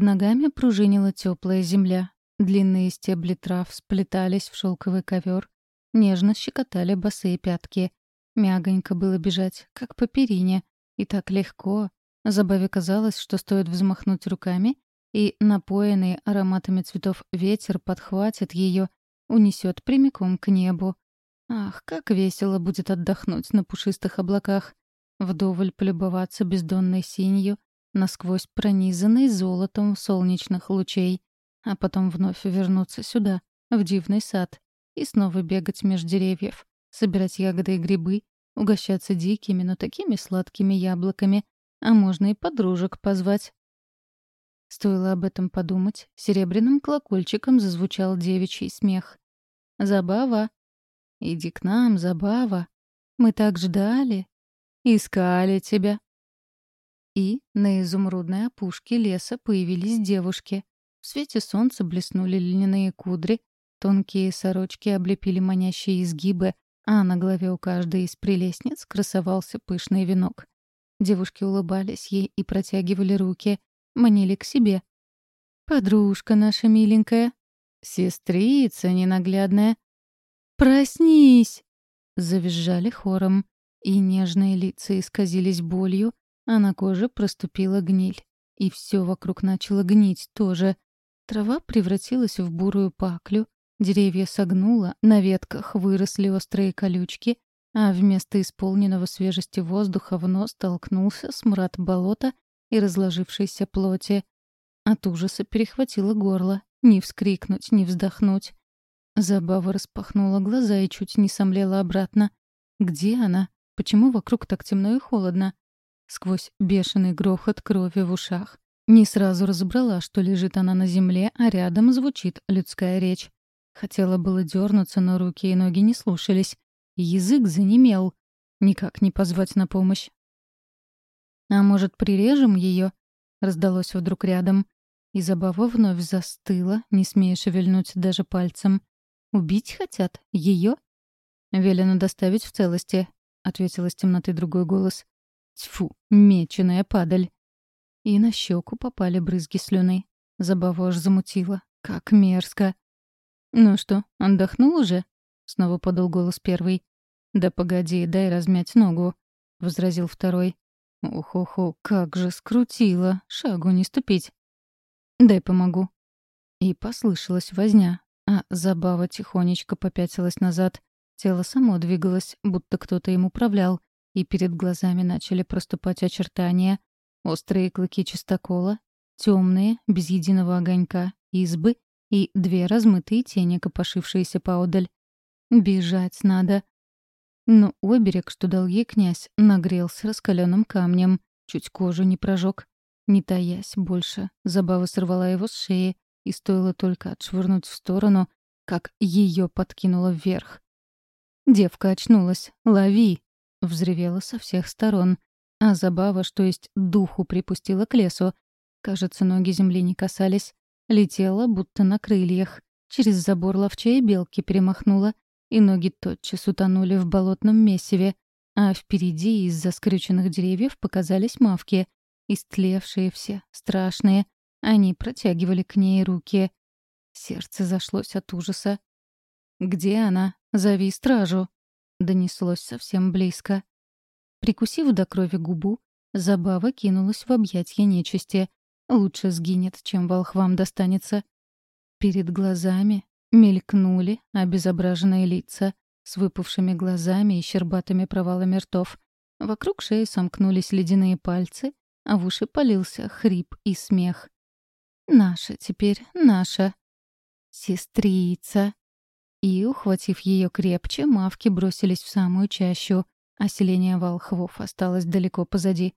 Под ногами пружинила теплая земля. Длинные стебли трав сплетались в шелковый ковер, нежно щекотали босые пятки. Мягонько было бежать, как по перине, и так легко. Забаве казалось, что стоит взмахнуть руками, и напоенный ароматами цветов ветер подхватит ее, унесет прямиком к небу. Ах, как весело будет отдохнуть на пушистых облаках, вдоволь полюбоваться бездонной синью, насквозь пронизанной золотом солнечных лучей, а потом вновь вернуться сюда, в дивный сад, и снова бегать меж деревьев, собирать ягоды и грибы, угощаться дикими, но такими сладкими яблоками, а можно и подружек позвать. Стоило об этом подумать, серебряным колокольчиком зазвучал девичий смех. «Забава! Иди к нам, Забава! Мы так ждали! Искали тебя!» И на изумрудной опушке леса появились девушки. В свете солнца блеснули льняные кудри, тонкие сорочки облепили манящие изгибы, а на голове у каждой из прелестниц красовался пышный венок. Девушки улыбались ей и протягивали руки, манили к себе. «Подружка наша миленькая, сестрица ненаглядная, проснись!» Завизжали хором, и нежные лица исказились болью, а на коже проступила гниль. И все вокруг начало гнить тоже. Трава превратилась в бурую паклю, деревья согнуло, на ветках выросли острые колючки, а вместо исполненного свежести воздуха в нос толкнулся смрад болота и разложившейся плоти. От ужаса перехватило горло. Ни вскрикнуть, ни вздохнуть. Забава распахнула глаза и чуть не сомлела обратно. Где она? Почему вокруг так темно и холодно? Сквозь бешеный грохот крови в ушах. Не сразу разобрала, что лежит она на земле, а рядом звучит людская речь. Хотела было дернуться, но руки и ноги не слушались. Язык занемел. Никак не позвать на помощь. «А может, прирежем ее? раздалось вдруг рядом. И забава вновь застыла, не смея шевельнуть даже пальцем. «Убить хотят? Ее? «Велено доставить в целости», — ответил из темноты другой голос. Тьфу, меченая падаль. И на щеку попали брызги слюны. Забаву аж замутила. Как мерзко. «Ну что, отдохнул уже?» — снова подал голос первый. «Да погоди, дай размять ногу», — возразил второй. «Ох-охо, как же скрутило, шагу не ступить». «Дай помогу». И послышалась возня, а забава тихонечко попятилась назад. Тело само двигалось, будто кто-то им управлял, и перед глазами начали проступать очертания. Острые клыки чистокола, темные, без единого огонька, избы и две размытые тени, копошившиеся поодаль. Бежать надо. Но оберег, что дал ей князь, нагрелся раскаленным камнем, чуть кожу не прожег. Не таясь больше, забава сорвала его с шеи, и стоило только отшвырнуть в сторону, как ее подкинуло вверх. Девка очнулась. «Лови!» — взревела со всех сторон. А забава, что есть духу, припустила к лесу. Кажется, ноги земли не касались. Летела, будто на крыльях. Через забор ловчей белки перемахнула, и ноги тотчас утонули в болотном месиве. А впереди из-за скрюченных деревьев показались мавки. Истлевшие все, страшные. Они протягивали к ней руки. Сердце зашлось от ужаса. «Где она? Зови стражу!» Донеслось совсем близко. Прикусив до крови губу, Забава кинулась в объятья нечисти. Лучше сгинет, чем волхвам достанется. Перед глазами мелькнули обезображенные лица с выпавшими глазами и щербатыми провалами ртов. Вокруг шеи сомкнулись ледяные пальцы, а в уши полился хрип и смех. «Наша теперь, наша!» «Сестрица!» И, ухватив ее крепче, мавки бросились в самую чащу, а селение волхвов осталось далеко позади.